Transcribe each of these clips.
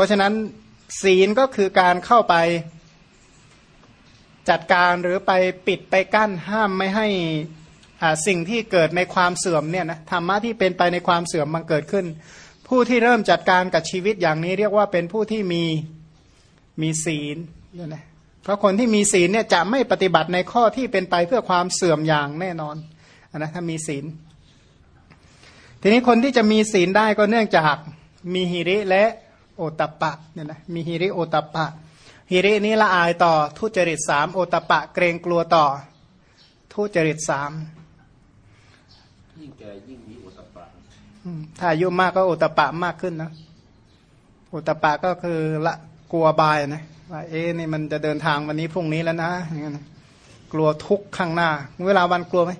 ราะฉะนั้นศีลก็คือการเข้าไปจัดการหรือไปปิดไปกั้นห้ามไม่ให้สิ่งที่เกิดในความเสื่อมเนี่ยนะธรรมะที่เป็นไปในความเสื่อมมันเกิดขึ้น ผู้ที่เริ่มจัดการกับชีวิตอย่างนี้ เรียกว่าเป็นผู้ที่มีมีศีลเนี่ยนะเพราะคนที่มีศีลเนี่ยจะไม่ปฏิบัติในข้อที่เป็นไปเพื่อความเสื่อมอย่างแน่นอนนะถ้ามีศีล ทีนี้คนที่จะมีศีลได้ก็เนื่องจากมีหิริและ โอตปะเนี่ยนะมีหิริโอตปะหิรินี้ละอายต่อทุจริตสามโอตปะ เกรงกลัวต่อ ทุจริตสามยิ่งแก่ยิ่งมีโอตปะถ้าอายุมากก็โอตปะมากขึ้นนะโอตปะก็คือละกลัวบายนะว่าเอ๊นี่มันจะเดินทางวันนี้พรุ่งนี้แล้วนะอย่างนั้นกลัวทุกข้างหน้า เวลาวันกลัวไหม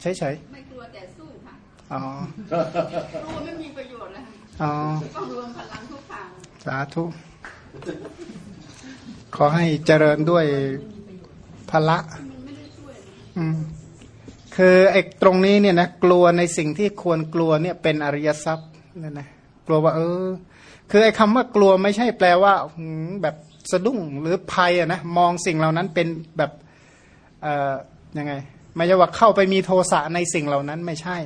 เฉยเฉยไม่กลัวแต่สู้ค่ะอ๋อ กลัวไม่มีประโยชน์เลย อ๋อต้องรวมพลังทุกทางสาธุ ขอให้เจริญด้วยพละอืมคือไอ้ตรงนี้เนี่ยนะกลัวในสิ่งที่ควรกลัวเนี่ยเป็นอริยทรัพย์นั่นนะกลัวว่าเออ คือไอ้คำว่ากลัวไม่ใช่แปลว่าแบบสะดุ้งหรือภัยอะนะมองสิ่งเหล่านั้นเป็นแบบเอ่อยังไงไม่ใช่ว่าเข้าไปมีโทสะในสิ่งเหล่านั้นไม่ใช่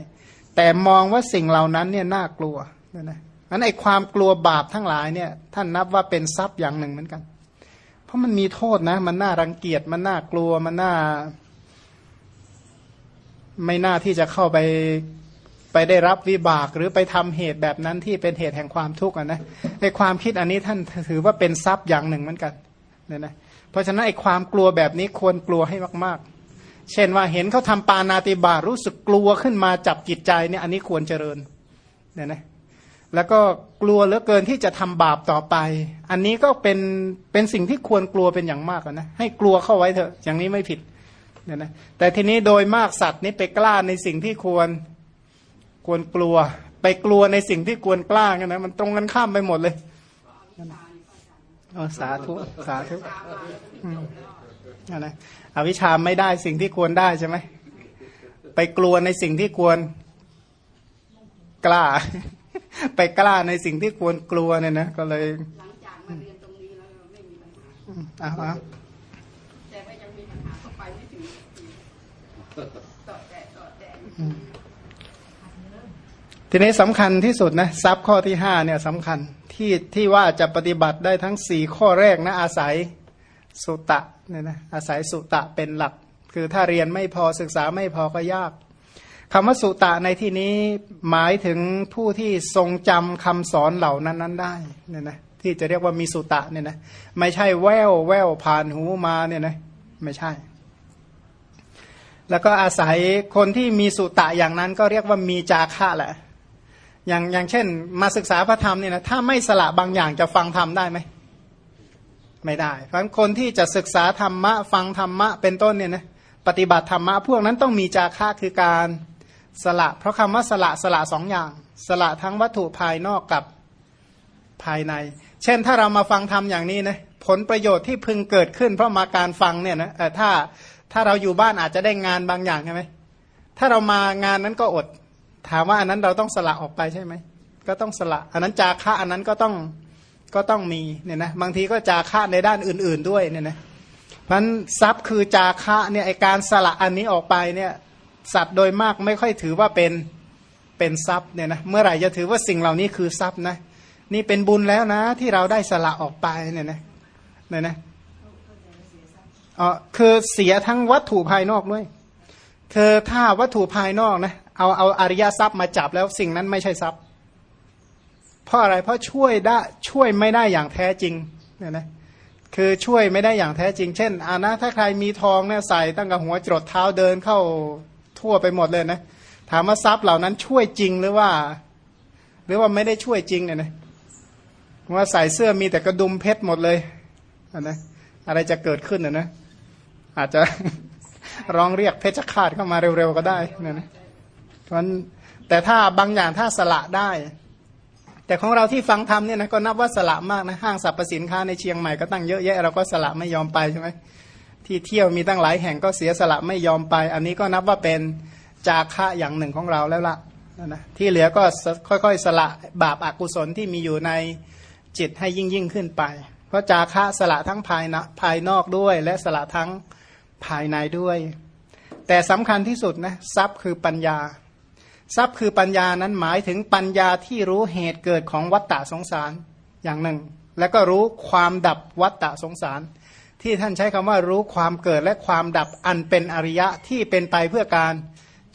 แต่มองว่าสิ่งเหล่านั้นเนี่ยน่ากลัว นั่นนะนั้นไอความกลัวบาปทั้งหลายเนี่ยท่านนับว่าเป็นทรัพย์อย่างหนึ่งเหมือนกัน เพราะมันมีโทษนะ มันน่ารังเกียจมันน่ากลัวมันน่า ไม่น่าที่จะเข้าไปไปได้รับวิบากหรือไปทำเหตุแบบนั้นที่เป็นเหตุแห่งความทุกข์นะไอความคิดอันนี้ท่านถือว่าเป็นทรัพย์อย่างหนึ่งเหมือนกันเนี่ยนะเพราะฉะนั้นไอความกลัวแบบนี้ควรกลัวให้มากๆ เช่นว่าเห็นเขาทำปานาติบารู้สึกกลัวขึ้นมาจับจิตใจเนี่ยอันนี้ควรเจริญเนี่ยนะ แล้วก็กลัวเหลือเกินที่จะทำบาปต่อไป อันนี้ก็เป็นเป็นสิ่งที่ควรกลัวเป็นอย่างมากนะ ให้กลัวเข้าไว้เถอะ อย่างนี้ไม่ผิดเนี่ยนะแต่ทีนี้โดยมากสัตว์นี้ไปกล้าในสิ่งที่ควรควรกลัว ไปกลัวในสิ่งที่ควรกล้ากันนะมันตรงกันข้ามไปหมดเลยอสาธุสาธุนะอวิชาไม่ได้สิ่งที่ควรได้ใช่ไหมไปกลัวในสิ่งที่ควรกล้า ไปกล้าในสิ่งที่ควรกลัวเนี่ยนะก็เลยหลังจากมาเรียนตรงนี้แล้วไม่มีปัญหาอ้าวแต่ว่ายังมีปัญหาเข้าไปไม่ถึงต่อแต่ต่อแต่ทีนี้สำคัญที่สุดนะทรัพย์ข้อที่ห้าเนี่ยสำคัญที่ที่ว่าจะปฏิบัติได้ทั้งสี่ข้อแรกนะอาศัยสุตะเนี่ยนะอาศัยสุตะเป็นหลัก คือถ้าเรียนไม่พอศึกษาไม่พอก็ยาก คำว่าสุตะในที่นี้หมายถึงผู้ที่ทรงจำคำสอนเหล่านั้นนั้นได้เนี่ยนะที่จะเรียกว่ามีสุตะเนี่ยนะไม่ใช่แววแววผ่านหูมาเนี่ยนะไม่ใช่ แล้วก็อาศัยคนที่มีสุตะอย่างนั้นก็เรียกว่ามีจาคะแหละ อย่างอย่างเช่น มาศึกษาพระธรรมเนี่ยนะถ้าไม่สละบางอย่างจะฟังธรรมได้ไหมไม่ได้ เพราะคนที่จะศึกษาธรรมะฟังธรรมะเป็นต้นเนี่ยนะปฏิบัติธรรมะพวกนั้นต้องมีจาคะคือการ สละ เพราะคำว่าสละสละสองอย่าง สละทั้งวัตถุภายนอกกับภายใน เช่นถ้าเรามาฟังธรรมอย่างนี้นะผลประโยชน์ที่พึงเกิดขึ้น เพราะมาการฟังเนี่ยนะถ้าถ้าเราอยู่บ้านอาจจะได้งานบางอย่างใช่ไหมถ้าเรามางานนั้นก็อด ถามว่าอันนั้นเราต้องสละออกไปใช่ไหมก็ต้องสละ อันนั้นจาคะอันนั้นก็ต้องก็ต้องมีเนี่ยนะบางทีก็จาคะในด้านอื่น ๆด้วยเนี่ยนะเพันทรัพย์คือจาคะเนี่ยไอการสละอันนี้ออกไปเนี่ย สัตว์โดยมากไม่ค่อยถือว่าเป็นเป็นทรัพย์เนี่ยนะเมื่อไหร่จะถือว่าสิ่งเหล่านี้คือทรัพย์นะนี่เป็นบุญแล้วนะ ที่เราได้สละออกไปเนี่ยนะเนี่ยนะอ๋อคือเสียทั้งวัตถุภายนอกด้วยคือถ้าวัตถุภายนอกนะเอาเอาอริยทรัพย์มาจับแล้วสิ่งนั้นไม่ใช่ทรัพย์ เพราะอะไรเพราะช่วยได้ช่วยไม่ได้อย่างแท้จริงเนี่ยนะคือช่วยไม่ได้อย่างแท้จริง เช่นอานะถ้าใครมีทองเนี่ยใส่ตั้งแต่หัวจรดเท้าเดินเข้า ทั่วไปหมดเลยนะถามว่าทรัพย์เหล่านั้นช่วยจริงหรือว่า หรือว่าไม่ได้ช่วยจริงเนี่ยนะว่าใส่เสื้อมีแต่กระดุมเพชรหมดเลยนนะอะไรจะเกิดขึ้นนะนะอาจจะร้องเรียกเพชฌฆาตเข้ามาเร็วๆก็ได้นะนะเพราะแต่ถ้าบางอย่างถ้าสละได้ แต่ของเราที่ฟังธรรมเนี่ยนะก็นับว่าสละมากนะห้างสรรพสินค้าในเชียงใหม่ก็ตั้งเยอะแยะเราก็สละไม่ยอมไปใช่ไหม ที่เที่ยวมีตั้งหลายแห่งก็เสียสละไม่ยอมไป อันนี้ก็นับว่าเป็นจาคะอย่างหนึ่งของเราแล้วละนะที่เหลือก็ค่อยๆ สละบาปอากุศลที่มีอยู่ในจิตให้ยิ่งยิ่งขึ้นไป เพราะจาคะสละทั้งภายนภายนอกด้วย และสละทั้งภายในด้วย แต่สำคัญที่สุดนะทรัพย์คือปัญญา ทรัพย์คือปัญญานั้นหมายถึงปัญญาที่รู้เหตุเกิดของวัฏฏะสงสารอย่างหนึ่ง แล้วก็รู้ความดับวัฏฏะสงสาร ที่ท่านใช้คำว่ารู้ความเกิดและความดับอันเป็นอริยะที่เป็นไปเพื่อการ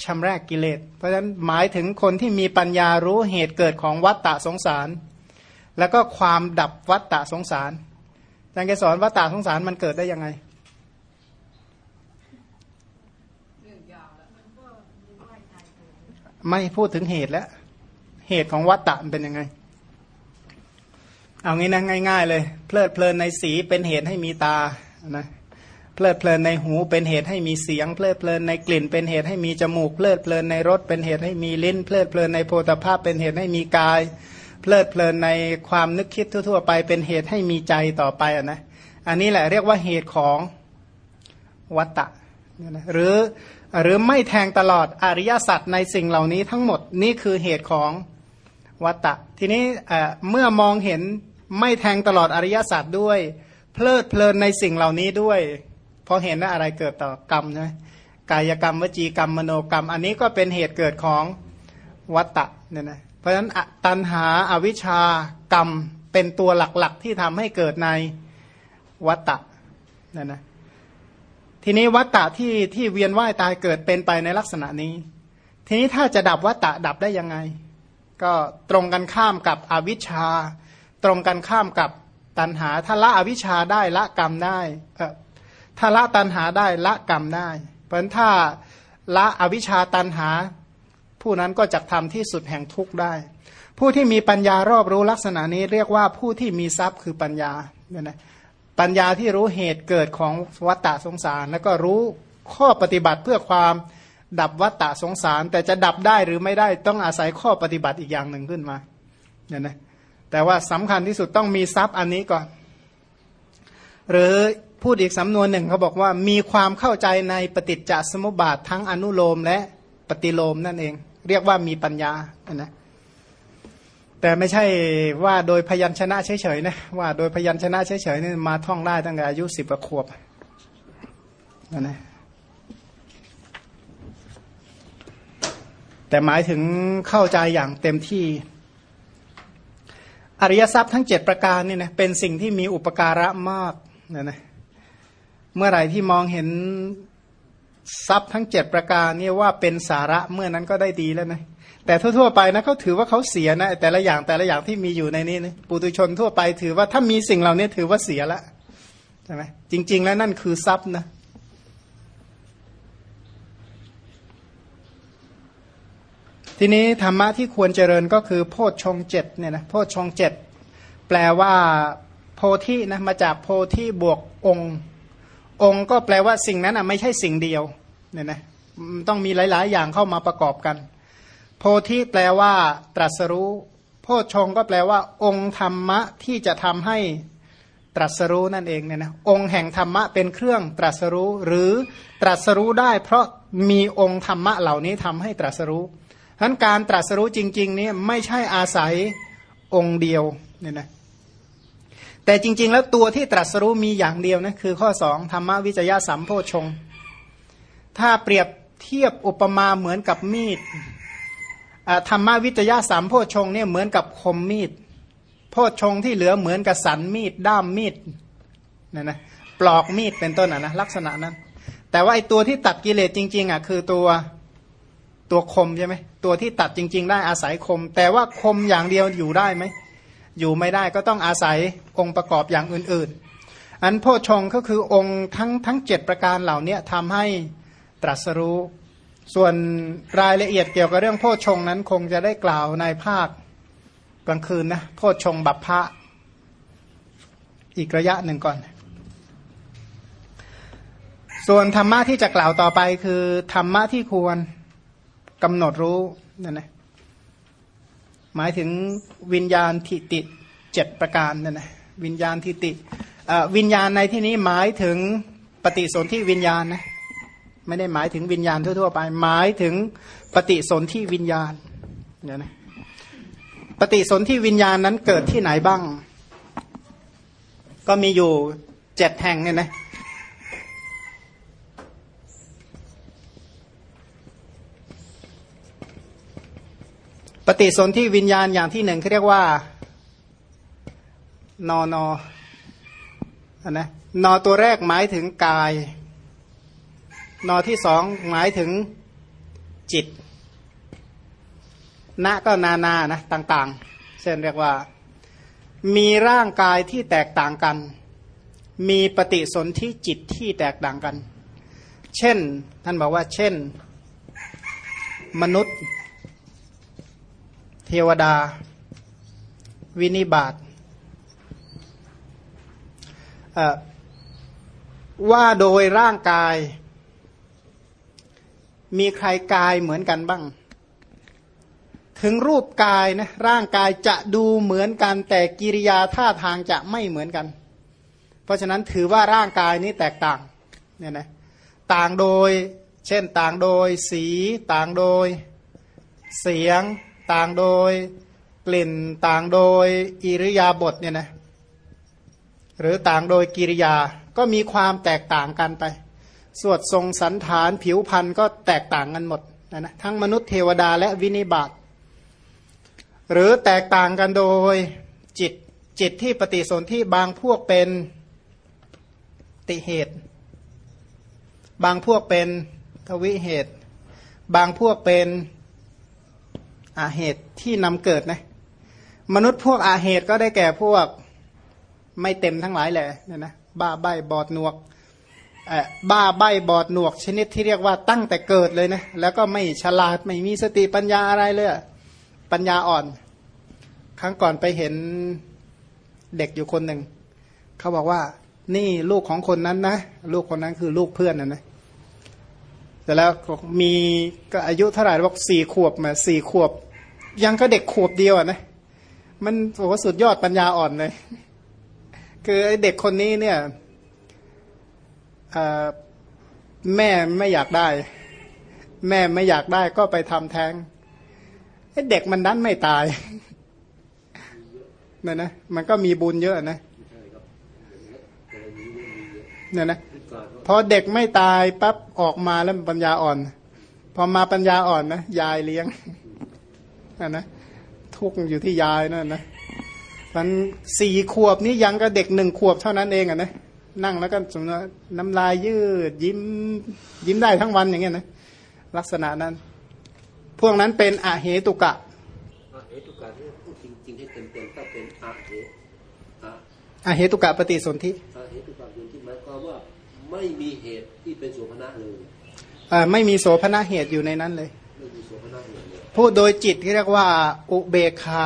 ชำระกกิเลส เพราะฉะนั้นหมายถึงคนที่มีปัญญารู้เหตุเกิดของวัฏฏะสงสาร แล้วก็ความดับวัฏฏะสงสารอาจารย์แกสอนวัฏฏะสงสารมันเกิดได้ยังไงไม่พูดถึงเหตุแล้ว เหตุของวัฏฏะมันเป็นยังไง เอางี้นะง่าย ๆ เลย เพลิดเพลินในสีเป็นเหตุให้มีตานะเพลิดเพลินในหูเป็นเหตุให้มีเสียง เพลิดเพลินในกลิ่นเป็นเหตุให้มีจมูก เพลิดเพลินในรสเป็นเหตุให้มีลิ้น เพลิดเพลินในโพธภาพเป็นเหตุให้มีกาย เพลิดเพลินในความนึกคิดทั่ว ๆ ไปเป็นเหตุให้มีใจต่อไปอะนะอันนี้แหละเรียกว่าเหตุของวัตตะหรือหรือไม่แทงตลอดอริยสัจในสิ่งเหล่านี้ทั้งหมดนี่คือเหตุของวัตตะ ทีนี้เมื่อมองเห็น ไม่แทงตลอดอริยศาสัจด้วย เพลิดเพลินในสิ่งเหล่านี้ด้วยพราะเห็นว่าอะไรเกิดต่อกรรมใช่ไหมกายกรรมวจีกรรมมโนกรรม อันนี้ก็เป็นเหตุเกิดของวัตตะเนี่ยนะเพราะฉะนั้นตัณหาอาวิชชากรรมเป็นตัวหลักๆ ที่ทำให้เกิดในวัตตะเนี่ยนะทีนี้วัตตะที่ที่เวียนว่ายตายเกิดเป็นไปในลักษณะนี้ ทีนี้ถ้าจะดับวัตตะดับได้ยังไง ก็ตรงกันข้ามกับอวิชชา ตรงกันข้ามกับตัณหาถ้าละอวิชชาได้ละกรรมได้ถ้าละตัณหาได้ละกรรมได้ เพราะฉะนั้นถ้าละอวิชชาตัณหา ผู้นั้นก็จะทำที่สุดแห่งทุกข์ได้ ผู้ที่มีปัญญารอบรู้ลักษณะนี้เรียกว่าผู้ที่มีทรัพย์คือปัญญาเนี่ยนะปัญญาที่รู้เหตุเกิดของวัฏฏะสงสาร แล้วก็รู้ข้อปฏิบัติเพื่อความดับวัฏฏะสงสาร แต่จะดับได้หรือไม่ได้ต้องอาศัยข้อปฏิบัติอีกอย่างหนึ่งขึ้นมาเนี่ยนะ แต่ว่าสำคัญที่สุดต้องมีทรัพย์อันนี้ก่อน หรือพูดอีกสำนวนหนึ่งเขาบอกว่ามีความเข้าใจในปฏิจจสมุปบาททั้งอนุโลมและปฏิโลมนั่นเอง เรียกว่ามีปัญญานะแต่ไม่ใช่ว่าโดยพยัญชนะเฉยๆนะว่าโดยพยัญชนะเฉยๆนี่มาท่องได้ตั้งแต่อายุสิบกว่าขวบนนะแต่หมายถึงเข้าใจอย่างเต็มที่ อริยทรัพย์ทั้งเจ็ดประการนี่นะเป็นสิ่งที่มีอุปการะมากนะนะเมื่อไหร่ที่มองเห็นทรัพย์ทั้งเจ็ดประการนี่ว่าเป็นสาระเมื่อนั้นก็ได้ดีแล้วนะแต่ทั่วๆไปนะเขาถือว่าเขาเสียนะแต่ละอย่างแต่ละอย่างที่มีอยู่ในนี้นะปุตุชนทั่วไปถือว่าถ้ามีสิ่งเหล่านี้ถือว่าเสียละใช่ไหมจริง ๆ แล้วนั่นคือทรัพย์นะ ทีนี้ธรรมะที่ควรเจริญก็คือ โพชฌงเจ็ดเนี่ยนะโพชฌงเจ็ดแปลว่าโพธินะมาจากโพธิบวกองค์ องค์ก็แปลว่าสิ่งนั้นอะไม่ใช่สิ่งเดียวเนี่ยนะต้องมีหลาย ๆ อย่างเข้ามาประกอบกัน โพธิแปลว่า ตรัสรู้ โพชฌงก็แปลว่า องค์ธรรมะที่จะทำให้ตรัสรู้นั่นเองเนี่ยนะองค์แห่งธรรมะเป็นเครื่องตรัสรู้ หรือตรัสรู้ได้ เพราะมีองค์ธรรมะเหล่านี้ทำให้ตรัสรู้ ฉะนั้นการตรัสรู้จริงๆนี้ไม่ใช่อาศัยองค์เดียวเนี่ยนะแต่จริง ๆ แล้วตัวที่ตรัสรู้มีอย่างเดียวนะคือข้อสองธรรมวิจยะสัมโพชง ถ้าเปรียบเทียบอุปมาเหมือนกับมีดธรรมวิจยะสามโพชงเนี่ยเหมือนกับคมมีดโพชงที่เหลือเหมือนกับสันมีดด้ามมีดเนี่ยนะปลอกมีดเป็นต้นอะนะลักษณะนั้น แต่ว่าไอตัวที่ตัดกิเลสจริงๆอะคือตัว ตัวคมใช่ไหมตัวที่ตัดจริง ๆ ได้อาศัยคม แต่ว่าคมอย่างเดียวอยู่ได้ไหมอยู่ไม่ได้ก็ต้องอาศัยองค์ประกอบอย่างอื่น ๆ อันโพชงก็คือองค์ทั้งทั้งเจ็ดประการเหล่านี้ทำให้ตรัสรู้ ส่วนรายละเอียดเกี่ยวกับเรื่องโพชงนั้นคงจะได้กล่าวในภาคกลางคืนนะโพชงบัพพะอีกระยะหนึ่งก่อน ส่วนธรรมะที่จะกล่าวต่อไปคือธรรมะที่ควร กำหนดรู้นั่นนะหมายถึงวิญญาณทิติเจ็ดประการนั่นนะวิญญาณทิติวิญญาณในที่นี้หมายถึงปฏิสนธิวิญญาณนะไม่ได้หมายถึงวิญญาณทั่วๆไป หมายถึงปฏิสนธิวิญญาณเนี่ยนะปฏิสนธิวิญญาณนั้นเกิดที่ไหนบ้าง ก็มีอยู่เจ็ดแห่งเนี่ยนะ ฏิสนธิวิญญาณอย่างที่หนึ่งเขาเรียกว่านอนอนนะนอตัวแรกหมายถึงกาย นอที่สองหมายถึงจิตณก็นานานะต่างๆ เช่นเรียกว่า มีร่างกายที่แตกต่างกัน มีปฏิสนธิจิตที่แตกต่างกัน เช่นท่านบอกว่า เช่น มนุษย์ เทวดา วินิบาตว่าโดยร่างกาย มีใครกายเหมือนกันบ้าง ถึงรูปกายนะร่างกายจะดูเหมือนกัน แต่กิริยาท่าทางจะไม่เหมือนกัน เพราะฉะนั้นถือว่าร่างกายนี้แตกต่างเนี่ยนะต่างโดย เช่นต่างโดยสี ต่างโดยเสียง ต่างโดย กลิ่นต่างโดยอิริยาบถเนี่ยนะหรือต่างโดยกิริยาก็มีความแตกต่างกันไป สวดทรงสันฐานผิวพันธ์ก็แตกต่างกันหมดนะนะทั้งมนุษย์เทวดาและวินิบาตหรือแตกต่างกันโดยจิตจิตที่ปฏิสนธิบางพวกเป็นติเหตุ บางพวกเป็นทวิเหตุ บางพวกเป็น อาเหตุที่นำเกิดนะมนุษย์พวกอาเหตุก็ได้แก่พวกไม่เต็มทั้งหลายแหละเนี่ยนะบ้าใบบอดหนวกบ้าใบบอดหนวก ชนิดที่เรียกว่าตั้งแต่เกิดเลยนะแล้วก็ไม่ฉลาดไม่มีสติปัญญาอะไรเลยปัญญาอ่อน ครั้งก่อนไปเห็นเด็กอยู่คนหนึ่งเขาบอกว่า นี่ลูกของคนนั้นนะ ลูกคนนั้นคือลูกเพื่อนนะนะ แต่แล้วมีก็อายุเท่าไหร่บอกสี่ขวบมาสี่ขวบ ยังก็เด็กขวบเดียวอะนะมันโอ้โหสุดยอดปัญญาอ่อนเลย คือไอ้เด็กคนนี้เนี่ยแม่ไม่อยากได้ แม่ไม่อยากได้ก็ไปทำแท้งไอ้เด็กมันนั้นไม่ตายเนี่ยนะ มันก็มีบุญเยอะนะเนี่ยนะ พอเด็กไม่ตายปั๊บออกมาแล้วปัญญาอ่อน พอมาปัญญาอ่อนนะยายเลี้ยงนะนะทุกข์อยู่ที่ยายนั่นนะมันสี่ขวบนี่ยังก็เด็กหนึ่งขวบเท่านั้นเองอะนะนั่งแล้วก็สมมติว่าน้ำลายยืด ยิ้ม ยิ้มได้ทั้งวันอย่างเงี้ยนะลักษณะนั้น พวกนั้นเป็นอาเหตุกะอาเหตุการที่พูดจริงๆให้เต็มๆก็เป็นอาเหตุอาอาเหตุกะปฏิสนธิอาเหตุการอยู่ที่หมายความว่า ไม่มีเหตุที่เป็นโสภณะเลยอ่าไม่มีโสภณเหตุอยู่ในนั้นเลยไม่มีโสภณะเหตุเลยพูดโดยจิตที่เรียกว่า อุเบกขา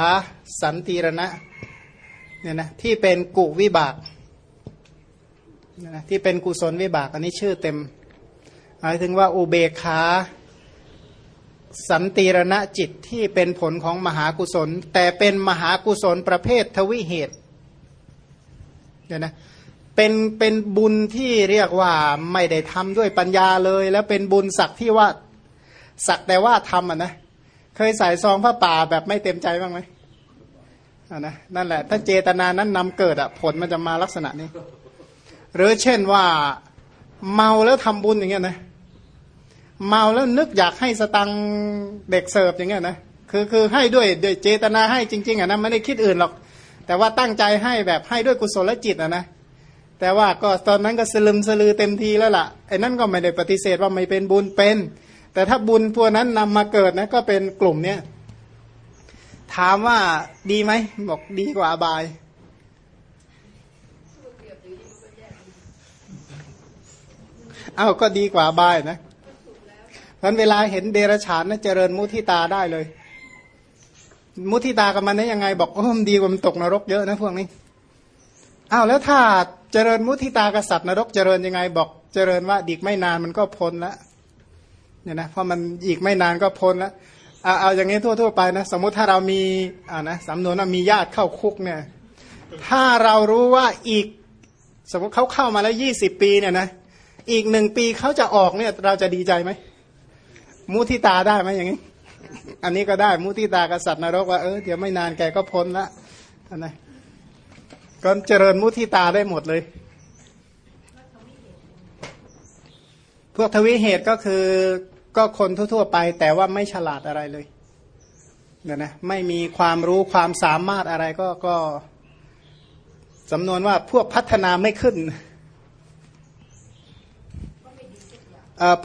สันติรณะเนี่ยนะที่เป็นกุวิบากเนี่ยนะที่เป็นกุศลวิบาก อันนี้ชื่อเต็มหมายถึงว่าอุเบกขาสันติรณะจิตที่เป็นผลของมหากุศล แต่เป็นมหากุศลประเภททวิเหตุเนี่ยนะ เป็นเป็นบุญที่เรียกว่าไม่ได้ทำด้วยปัญญาเลย แล้วเป็นบุญสักที่ว่าสักแต่ว่าทำอะนะเคยใส่ซองผ้าป่าแบบไม่เต็มใจบ้างไหมอ่านะนั่นแหละ ถ้าเจตนานั้นนำเกิดอะผลมันจะมาลักษณะนี้ หรือเช่นว่าเมาแล้วทำบุญอย่างเงี้ยนะเมาแล้วนึกอยากให้สตังเด็กเสิร์ฟอย่างเงี้ยนะคือคือให้ด้วยด้วยเจตนาให้จริง ๆอะนะไม่ได้คิดอื่นหรอก แต่ว่าตั้งใจให้แบบให้ด้วยกุศลจิตอะนะ แต่ว่าก็ตอนนั้นก็สลึมสลือเต็มทีแล้วล่ะไอ้นั่นก็ไม่ได้ปฏิเสธว่าไม่เป็นบุญเป็น แต่ถ้าบุญพวกนั้นนำมาเกิดนะก็เป็นกลุ่มเนี้ยถามว่าดีไหมบอกดีกว่าอบาย เอาก็ดีกว่าบายนะเพราะเวลาเห็นเดรฉานนะเจริญมุทิตาได้เลย มุทิตากับมันได้ยังไง บอกโอ้มันดีกว่ามันตกนรกเยอะนะพวกนี้ อ้าวแล้วถ้าเจริญมุทิตากับสัตว์นรกเจริญยังไงบอกเจริญว่าดีกไม่นานมันก็พ้นแล้วเนี่ยนะเพราะมันอีกไม่นานก็พ้นแล้วเอาเอาอย่างนี้ทั่วๆไปนะสมมุติถ้าเรามีอ่านะสำนวนว่ามีญาติเข้าคุกเนี่ยถ้าเรารู้ว่าอีก สมมติเขาเข้ามาแล้วยี่สิบปีเนี่ยนะอีกหนึ่งปีเขาจะออกเนี่ย เราจะดีใจไหมมุทิตาได้ไหมอย่างนี้ อันนี้ก็ได้มุทิตากับสัตว์นรกว่าเออเดี๋ยวไม่นานแกก็พ้นละอันนะ ก็เจริญมุทิตาได้หมดเลย พวกทวิเหตุก็คือก็คนทั่วๆไป แต่ว่าไม่ฉลาดอะไรเลยเนี่ยนะไม่มีความรู้ความสามารถอะไรก็ก็สำนวนว่าพวกพัฒนาไม่ขึ้น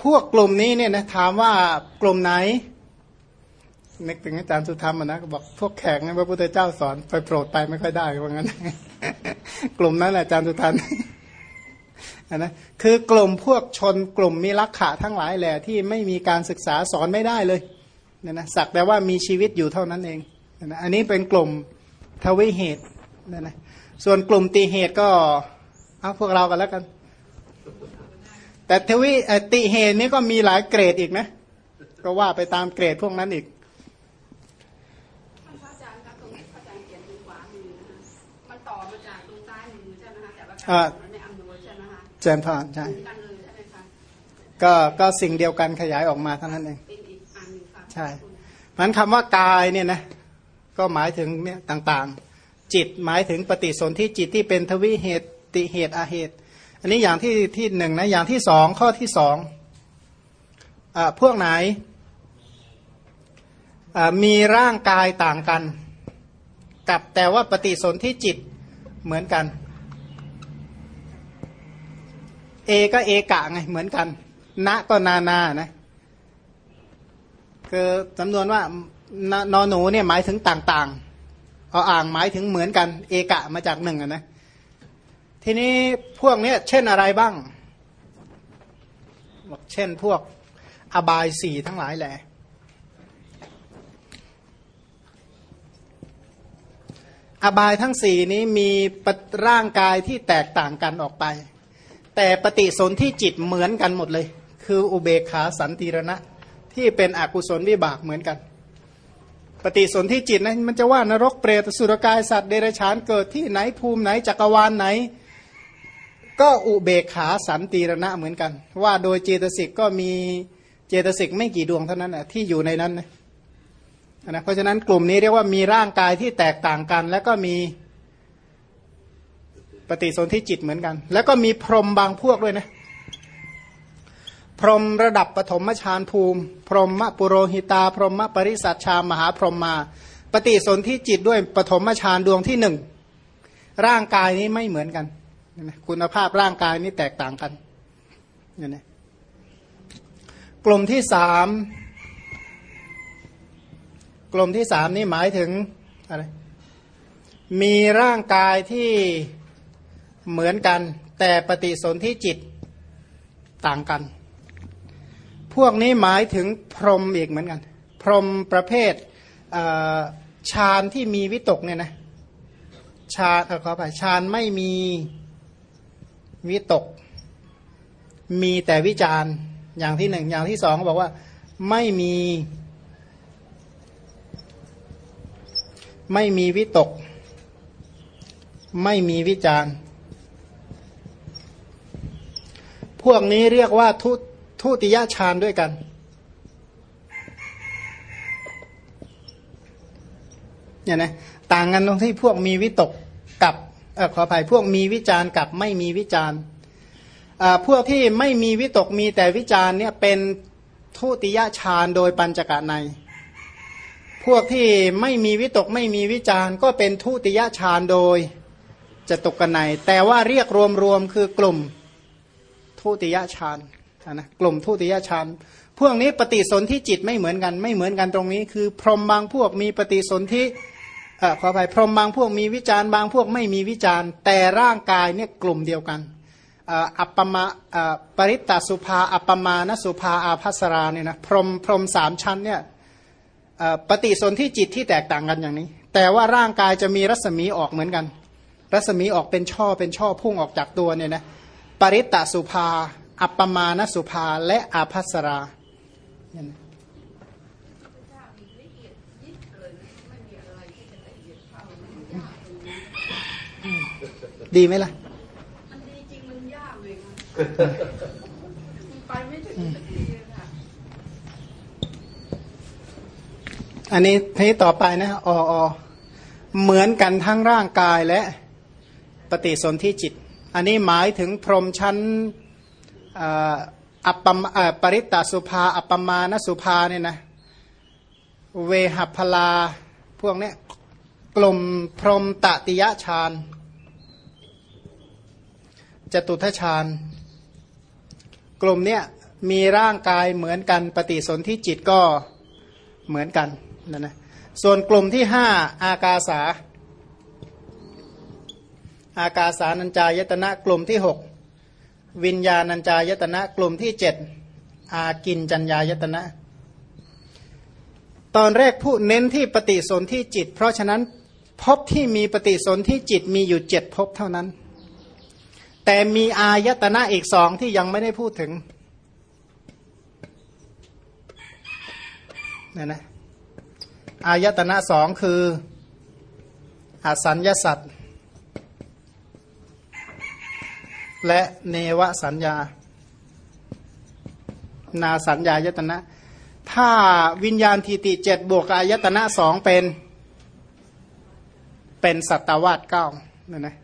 พวกกลุ่มนี้เนี่ยนะถามว่ากลุ่มไหน นึกถึงอาจารย์สุธรรมนะก็บอกพวกแขกนะพระพุทธเจ้าสอนไปโปรดไปไม่ค่อยได้ว่างั้น กลุ่มนั้นแหละอาจารย์สุธรรมนะคือกลุ่มพวกชนกลุ่มมีลักขะทั้งหลายแหละที่ไม่มีการศึกษาสอนไม่ได้เลยเนี่ยนะสักแต่ว่ามีชีวิตอยู่เท่านั้นเองนะอันนี้เป็นกลุ่มทวิเหตุนะนะส่วนกลุ่มตีเหตุก็เอาพวกเรากันแล้วกัน แต่ทวิติเหตุนี้ก็มีหลายเกรดอีกนะก็ว่าไปตามเกรดพวกนั้นอีก ท่านพระอาจารย์ครับตรง นี้พระอาจารย์เขียนตรงขวามือนะคะมันต่อมาจากตรงซ้ายมือใช่ไหมคะแต่ว่าการมันไม่อำนวยใช่ไหมคะเจนพานใช่เหมือนกันเลยใช่ไหมคะก็ก็สิ่งเดียวกันขยายออกมาเท่านั้นเองเป็นอีกอันหนึ่งค่ะใช่มันคำว่ากายเนี่ยนะก็หมายถึงเนี่ยต่างๆ จิตหมายถึงปฏิสนธิจิตที่เป็นทวิเหตุติเหตุอาเหตุ อันนี้อย่างที่ที่หนึ่งนะอย่างที่สองข้อที่สองอ่าพวกไหนอ่ามีร่างกายต่างกัน กับแต่ว่าปฏิสนธิจิตเหมือนกัน เอก็เอกะไงเหมือนกัน ณก็นานานะคือจำนวนว่านนอหนูเนี่ยหมายถึงต่างๆเอาอ่างหมายถึงเหมือนกัน เอกะมาจากหนึ่งนะทีนี้พวกเนี้ยเช่นอะไรบ้างบอกเช่นพวกอบายสี่ทั้งหลายแหละ อบายทั้งสี่นี้มีร่างกายที่แตกต่างกันออกไป แต่ปฏิสนธิจิตเหมือนกันหมดเลย คืออุเบกขาสันติรณะ ที่เป็นอกุศลวิบากเหมือนกัน ปฏิสนธิจิตนะมันจะว่านรกเปรตสุรกายสัตว์เดรัจฉานเกิดที่ไหนภูมิไหนจักรวาลไหน ก็อุเบกขาสันติรณะเหมือนกัน ว่าโดยเจตสิกก็มีเจตสิกไม่กี่ดวงเท่านั้นนะที่อยู่ในนั้นนะ นะเพราะฉะนั้นกลุ่มนี้เรียกว่ามีร่างกายที่แตกต่างกัน แล้วก็มีปฏิสนธิจิตเหมือนกัน แล้วก็มีพรหมบางพวกด้วยนะพรหมระดับปฐมฌานภูมิ พรหมปุโรหิตา พรหมปริสัชชามหาพรหมมา ปฏิสนธิจิตด้วยปฐมฌานดวงที่หนึ่งร่างกายนี้ไม่เหมือนกันคุณภาพร่างกายนี้แตกต่างกันนี่นะกลุ่มที่สาม กลุ่มที่สามนี่หมายถึงอะไรมีร่างกายที่เหมือนกัน แต่ปฏิสนธิจิตต่างกัน พวกนี้หมายถึงพรหมอีกเหมือนกัน พรหมประเภทฌานที่มีวิตกเนี่ยนะฌานขอไปฌานไม่มีวิตก มีแต่วิจารอย่างที่หนึ่งอย่างที่สองเขาบอกว่าไม่มี ไม่มีวิตก ไม่มีวิจารพวกนี้เรียกว่าทุทุติยฌานด้วยกัน เนี่ยนะต่างกันตรงที่พวกมีวิตกกับอขออภัยพวกมีวิจารกับไม่มีวิจารพวกที่ไม่มีวิตกมีแต่วิจารเนี่ยเป็นทุติยฌานโดยปัญจกะใน พวกที่ไม่มีวิตกไม่มีวิจารณ์ก็เป็นทุติยฌานโดยจะตุกนัยแต่ว่าเรียกรวมๆคือกลุ่มทุติยฌานนะกลุ่มทุติยฌานพวกนี้ปฏิสนธิจิตไม่เหมือนกัน ไม่เหมือนกันตรงนี้ คือ พรหมบางพวกมีปฏิสนธิเออขออภัยพรหมบางพวกมีวิจารณ์บางพวกไม่มีวิจารณ์แต่ร่างกายเนี่ยกลุ่มเดียวกันอัปปมาปริตตสุภาอัปปมานสุภาอาภัสราเนี่ยนะพรหมพรหมสามชั้นเนี่ย ปฏิสนธิจิตที่แตกต่างกันอย่างนี้ แต่ว่าร่างกายจะมีรัศมีออกเหมือนกัน รัศมีออกเป็นช่อเป็นช่อพุ่งออกจากตัวเนี่ยนะปริตตสุภา อัปปมานสุภาและอาภัสราเนี่ยนะดีไหมล่ะ มันดีจริงมันยากเลยค่ะมันไปไม่ถึงสักทีเลยค่ะ อันนี้ทีต่อไปนะอออเหมือนกันทั้งร่างกายและปฏิสนธิจิต อันนี้หมายถึงพรหมชั้นอัปปมอ่าปริตตสุภา อัปปมานสุภาเนี่ยนะเวหัพลา พวกเนี้ยกลุ่มพรหมตติยะฌานจตุทฌานกลุ่มเนี้ยมีร่างกายเหมือนกันปฏิสนธิจิตก็เหมือนกัน นั่นะส่วนกลุ่มที่ห้าอากาสา อากาสานัญจายตนะกลุ่มที่หกวิญญาณัญจายตนะกลุ่มที่เจ็ดอากินจัญญายตนะ ตอนแรกพูดเน้นที่ปฏิสนธิจิต เพราะฉะนั้นภพที่มีปฏิสนธิจิตมีอยู่เจ็ดภพเท่านั้น แต่มีอายตนะอีกสองที่ยังไม่ได้พูดถึงนี่ยนะ อายตนะสองคืออสัญญาสัตว์และเนวสัญญา นาสัญญายตนะ ถ้าวิญญาณทีติเจ็ดบวกอายตนะสองเป็น เป็นสัตวาสเก้าเนี่ยนะ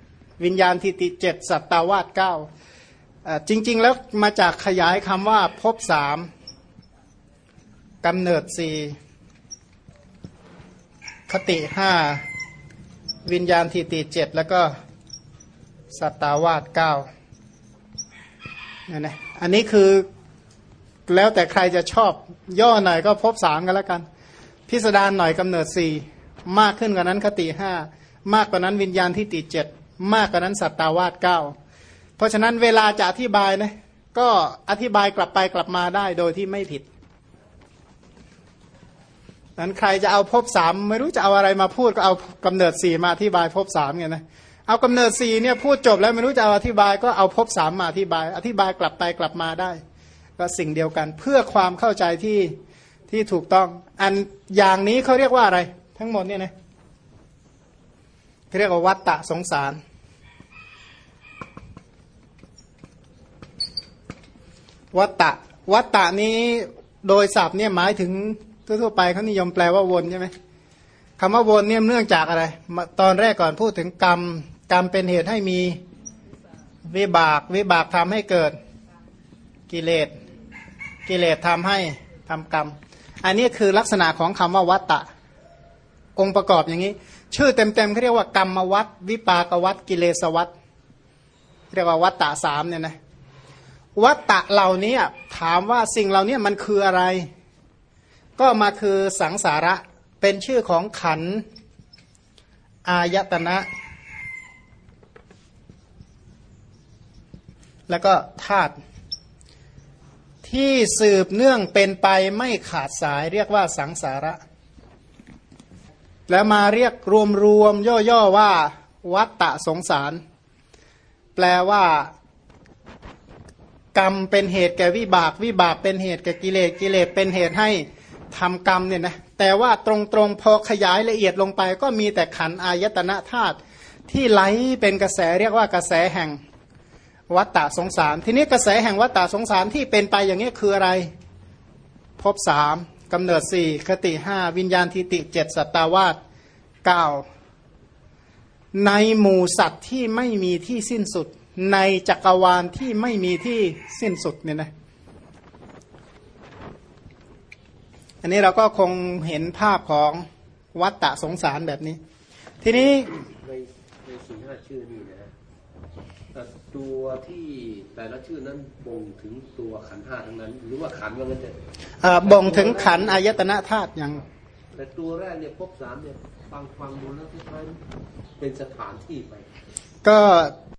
วิญญาณทิติเจ็ดสัตวาสเก้าจริง ๆ แล้วมาจากขยายคำว่าพบสามกำเนิดสี่ คติห้าวิญญาณทิติเจ็ดแล้วก็สัตวาสเก้าเนี่ยนะอันนี้คือแล้วแต่ใครจะชอบย่อหน่อยก็พบสามกันแล้วกัน พิสดารหน่อยกำเนิดสี่มากขึ้นกว่านั้นคติห้ามากกว่านั้นวิญญาณที่ติเจ็ดมากกว่านั้นสัตตาวาสเก้าเพราะฉะนั้นเวลาจะอธิบายนะก็อธิบายกลับไปกลับมาได้โดยที่ไม่ผิด นั้นใครจะเอาภพสามไม่รู้จะเอาอะไรมาพูดก็เอากำเนิดสี่มาอธิบายภพสามไงนะเอากำเนิดสี่เนี่ยพูดจบแล้วไม่รู้จะเอาอธิบายก็เอาภพสามมาอธิบาย อธิบายกลับไปกลับมาได้ ก็สิ่งเดียวกันเพื่อความเข้าใจที่ที่ถูกต้อง อันอย่างนี้เขาเรียกว่าอะไร ทั้งหมดเนี่ยนะเรียกว่าวัตตะสงสาร วัตตะวัตตะนี้โดยศัพท์เนี่ยหมายถึง ทั่วๆไปเขานิยมแปลว่าวนใช่ไหมคำว่าวนเนี่ยเนื่องจากอะไร ตอนแรกก่อนพูดถึงกรรม กรรมเป็นเหตุให้มีวิบากวิบากทำให้เกิดกิเลสกิเลสทำให้ทำกรรม อันนี้คือลักษณะของคำว่าวัตตะ องค์ประกอบอย่างนี้ ชื่อเต็มๆเขาเรียกว่ากรรมวัตวิปากวัตกิเลสวัตเรียกว่าวัตตะสามเนี่ยนะวัตตะเหล่านี้ถามว่าสิ่งเหล่านี้มันคืออะไร ก็มาคือสังสาระเป็นชื่อของขันอายตนะ แล้วก็ธาตุที่สืบเนื่องเป็นไปไม่ขาดสายเรียกว่าสังสาระ แล้วมาเรียกรวมๆย่อๆว่า วัตตะสงสาร แปลว่ากรรมเป็นเหตุแก่วิบาก วิบากเป็นเหตุแก่กิเลสกิเลสเป็นเหตุให้ ทำกรรมเนี่ยนะแต่ว่าตรงๆพอขยายละเอียดลงไป ก็มีแต่ขันอายตนะธาตุที่ไหลเป็นกระแสเรียกว่ากระแสแห่งวัตตะสงสาร ทีนี้กระแสแห่งวัตตะสงสารที่เป็นไปอย่างนี้คืออะไร พบสามกำเนิดสี่คติห้าวิญญาณทิติเจ็ดสัตตาวาสเก้าในหมู่สัตว์ที่ไม่มีที่สิ้นสุด ในจักรวาลที่ไม่มีที่สิ้นสุดเนี่ยนะ อันนี้เราก็คงเห็นภาพของวัตตะสงสารแบบนี้ ทีนี้ในในสี่ห้าชื่อนี่นะฮะแต่ตัวที่แต่ละชื่อนั้นบ่งถึงตัวขันธ์ห้าทั้งนั้น หรือว่าขันธ์ว่ามันจะเอ่อบ่งถึงขันธ์อายตนะธาตุอย่างแต่ตัวแรกเนี่ยพบสามเนี่ยฟังฟังดูแล้วคล้ายๆเป็นสถานที่ไป ก็